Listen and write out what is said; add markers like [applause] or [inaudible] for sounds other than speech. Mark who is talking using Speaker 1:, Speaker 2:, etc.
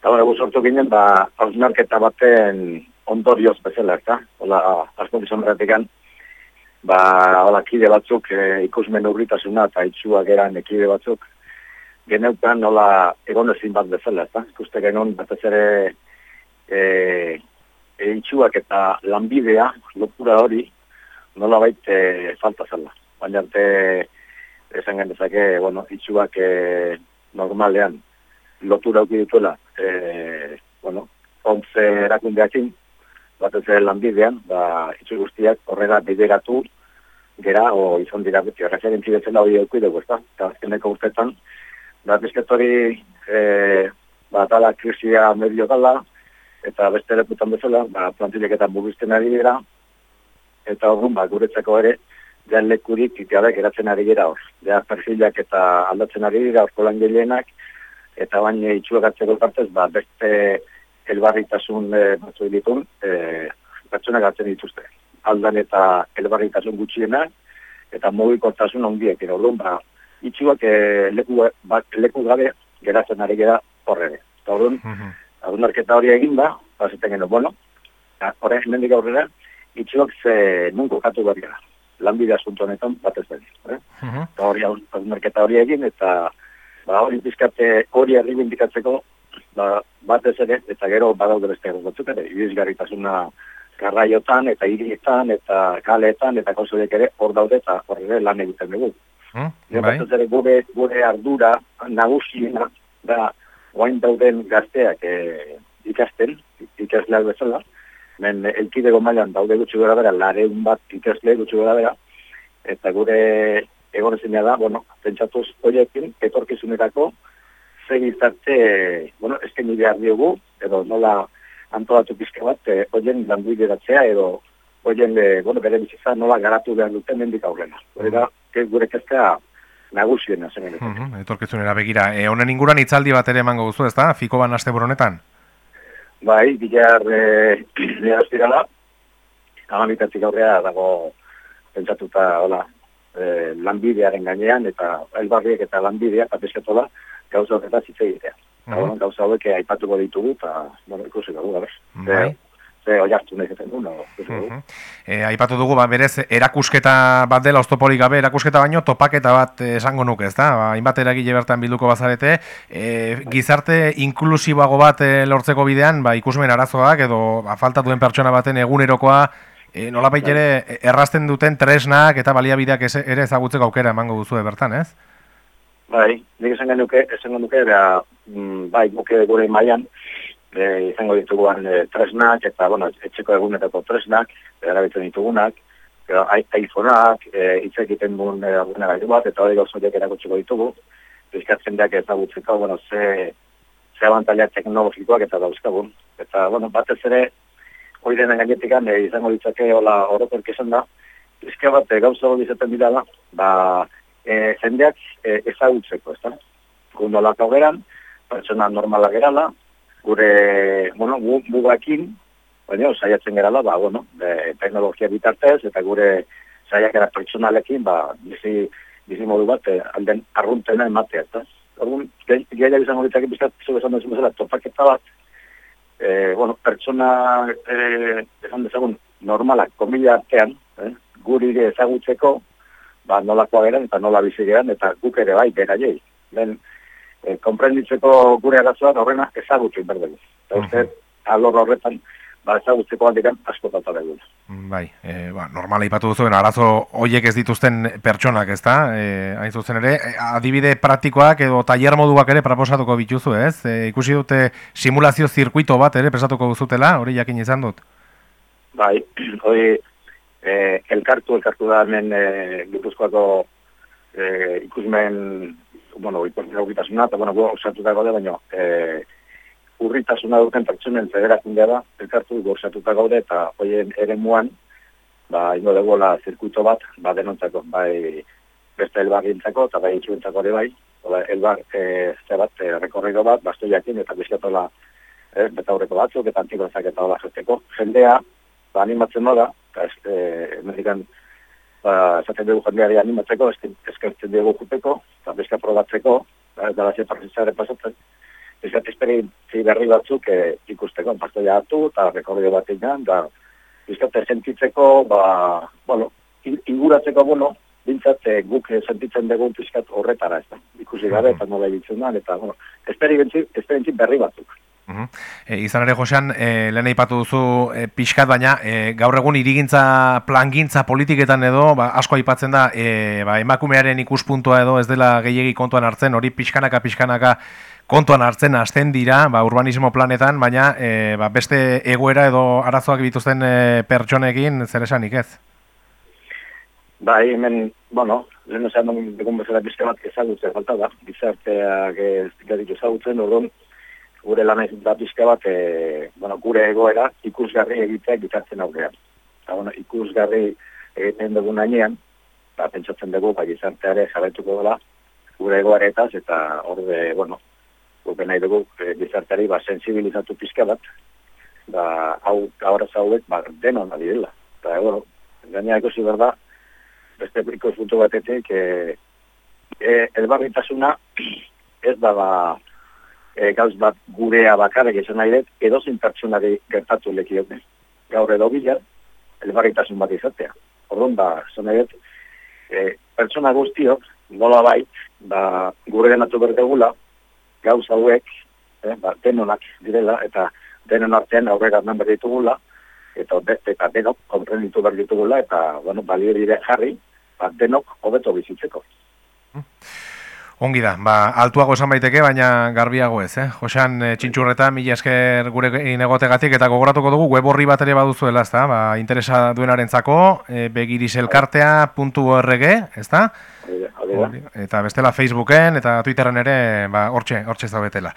Speaker 1: Eta hori sortu ginen, ba, hausnarketa baten ondorioz bezala, eta, hola, asko bizan ba, hola, kide batzuk e, ikusmen urritasuna eta itxua geran ekide batzuk, geneukan, hola, egon ezin bat bezala, eta, ikuste genuen, batez ere, e, e, itxuak eta lanbidea, lopura hori, nola baita e, falta zela. Baina arte, esan gendezake, bueno, itxuak e, normalean, lotura auki dituela, bueno, ontze erakundeakin, bat ez lanbidean, ba, itxu guztiak horrela bidegatu, gera, o izan dira beti, referentzi bezala hori eukui dugu, ez da? Eta azkeneko urtetan, ba, bizketori, e, ba, tala krisia medio dala, eta beste reputan bezala, ba, plantilek eta buruzten ari dira, eta horren, ba, guretzako ere, den lekurik, itiara, geratzen ari dira hor. Dea, perfilak eta aldatzen ari dira, horko lan eta baina itxuagatzeko partez, ba, beste elbarritasun e, batzu ditun, e, pertsona gatzen dituzte. Aldan eta elbarritasun gutxiena, eta mogikortasun ondiek, ero lun, ba, itxuak e, leku, ba, leku gabe geratzen ari gara horre. Eta hori, mm hori egin da, ba, zeten geno, bueno, horre, mendik aurrera, itxuak ze nunko katu bat gara. Lanbide asunto honetan, bat ez eh? Eta hori, hori egin, eta ba, hori bizkate hori herri bindikatzeko, ba, bat ez ere, eta gero badaude beste batzuk ere, ibizgarritasuna garraiotan, eta hirietan, eta kaleetan, eta konsolek ere, hor daude, eta hor ere lan egiten dugu. Hmm, bai. ere, gure, gure ardura nagusiena, da, oain dauden gazteak e, ikasten, ikasleak bezala, men elkidego mailan daude gutxi gara bera, lareun bat ikasle gutxi gara bera, eta gure egon da, bueno, pentsatuz horiekin, etorkizunerako, zein izarte, bueno, eskeni behar diogu, edo nola antolatu pizke bat, e, eh, oien landu edo oien, e, bueno, bere bizitza nola garatu behar dute mendik aurrena. Hori da, gure keztea nagusiena zen. Uh
Speaker 2: -huh, etorkizunera begira. E, honen inguran itzaldi bat ere emango guzu, ezta? Fiko ban aste buronetan?
Speaker 1: Bai, bilar, e, [clears throat] bilar azpirala, agamitatik aurrea dago pentsatuta, hola, e, lanbidearen gainean eta elbarriek eta lanbideak apeskatola gauza horretaz hitz egitea. Uh -huh. Gauza hauek aipatuko ditugu eta bueno, ikusi dugu, gaber. Bai. Ze oi hartu nahi zeten du, no?
Speaker 2: E, aipatu dugu, ba, berez, erakusketa bat dela, oztopolik gabe, erakusketa baino, topaketa bat esango nuke, ez da? Ba, hainbat eragile bertan bilduko bazarete, e, gizarte inklusiboago bat lortzeko bidean, ba, ikusmen arazoak, edo ba, falta duen pertsona baten egunerokoa E, nola bai. ere, errasten duten tresnak eta baliabideak ere ezagutzeko aukera emango duzu bertan, ez?
Speaker 1: Bai, nik esan genuke, esan genuke, bera, mm, bai, buke gure maian, e, izango dituguan e, tresnak, eta, bueno, etxeko egunetako tresnak, erabitzen ditugunak, iPhoneak, e, hitz egiten duen e, gaitu bat, eta hori gauzoiak erakutsiko ditugu, bizkatzen deak ezagutzeko, bueno, ze, ze abantaliak teknologikoak eta dauzkagun. Eta, bueno, batez ere, hori denen gainetik e, izango ditzake hola orokork esan da, izke bat e, gauza hori izaten dira da, ba, e, jendeak e, ezagutzeko, ez da? Gundo lako geran, pertsona normala gerala, gure, bueno, gu, gugakin, baina, saiatzen gerala, ba, bueno, e, teknologia bitartez, eta gure saiakera pertsonalekin, ba, bizi, bizi modu bat, e, alden arruntena ematea, ez da? Orduan, gehiago izango ditzake bizkat, zu esan duzun topaketa bat, e, bueno, pertsona e, esan dezagun normalak, komila artean, eh, guri ezagutzeko, ba, nolakoa geran eta nola bizi geran, eta guk ere bai, bera jai. Ben, e, komprenditzeko gure arazoa horrena ezagutzen berdegu. Eta uste, alor horretan, ba, ezagutzeko handikan asko tata dugu.
Speaker 2: Bai, e, ba, normala ipatu duzu, arazo hoiek ez dituzten pertsonak, ez da? E, hain zuzen ere, e, adibide praktikoak edo taller moduak ere proposatuko bituzu, ez? E, ikusi dute simulazio zirkuito bat ere presatuko duzutela, hori jakin izan dut?
Speaker 1: Bai, [clears throat] hori e, elkartu, elkartu da hemen e, gipuzkoako e, ikusmen, bueno, ikusitasuna, eta bueno, osatu dago da, baina, e, urritasuna duten pertsonen federakundea da, elkartu gorzatuta gaude, eta hoien ere muan, ba, ingo degoela zirkuito bat, ba, denontzako, bai, beste elbarrientzako, eta bai, itxuentzako ere bai, ola, elbar, e, ze bat, e, rekorrido bat, bastu jakin, eta bizkatola, e, beta horreko batzuk, eta antikozak eta hola jeteko. Jendea, ba, animatzen noda, eta ez, e, medikan, ba, esaten dugu jendeari animatzeko, eskertzen dugu juteko, eta bizka probatzeko, ba, dara ze pasatzen, Bizkat esperientzi berri batzuk e, ikusteko, pastoia hartu, eta rekordio bat egin, da, bizkat sentitzeko, ba, bueno, inguratzeko, bueno, bintzat e, guk sentitzen dugu bizkat horretara, ez da, ikusi gabe, eta nola egitzen da, eta, bueno, esperientzi berri batzuk.
Speaker 2: E, izan ere, Josean, e, lehen aipatu duzu e, pixkat, baina e, gaur egun irigintza, plangintza politiketan edo, ba, asko aipatzen da, e, ba, emakumearen ikuspuntua edo ez dela gehiegi kontuan hartzen, hori pixkanaka, pixkanaka kontuan hartzen hasten dira, ba, urbanismo planetan, baina e, ba, beste egoera edo arazoak bituzten e, pertsonekin zer esanik ez?
Speaker 1: Bai, hemen, bueno, lehen esan dugun bezala pixka bat ezagutzen, falta da, bizarteak ez ditu ezagutzen, orduan, gure lan da pixka bat, e, bueno, gure egoera ikusgarri egitea gitartzen aurrean. Eta, bueno, ikusgarri egiten dugu nainean, ba, pentsatzen dugu, ba, gizarteare jarretuko dela, gure egoaretaz, eta horde, bueno, gupe nahi dugu, e, gizarteari, ba, sensibilizatu pixka bat, ba, hau, gaur hauek, ba, denon da direla. Eta, bueno, gaina ikusi berda, beste ikuspuntu batetik, e, e, elbarritasuna, ez da, ba, e, gauz bat gurea bakarrik esan nahi dut, edo zin pertsonari gertatu lekiote. Gaur edo bila, elbarritasun bat izatea. Orduan, ba, nahi dut, e, pertsona guztiok, nola bai, ba, gure denatu berdegula, gauz hauek, e, ba, denonak direla, eta denon artean aurrera eman berditugula, eta, eta denok konprenditu berditugula, eta, bueno, balio dire jarri, ba, denok hobeto bizitzeko.
Speaker 2: Mm. Ongi da, ba, altuago esan baiteke, baina garbiago ez, eh? Josean, e, txintxurreta, mila esker gure inegotegatik, eta gogoratuko dugu, web horri bat ere baduzuela, ez da? Ba, interesa duenaren zako, e, eh, begiriselkartea.org, ez da? Eta bestela Facebooken eta Twitteren ere, ba, hortxe, hortxe zaudetela.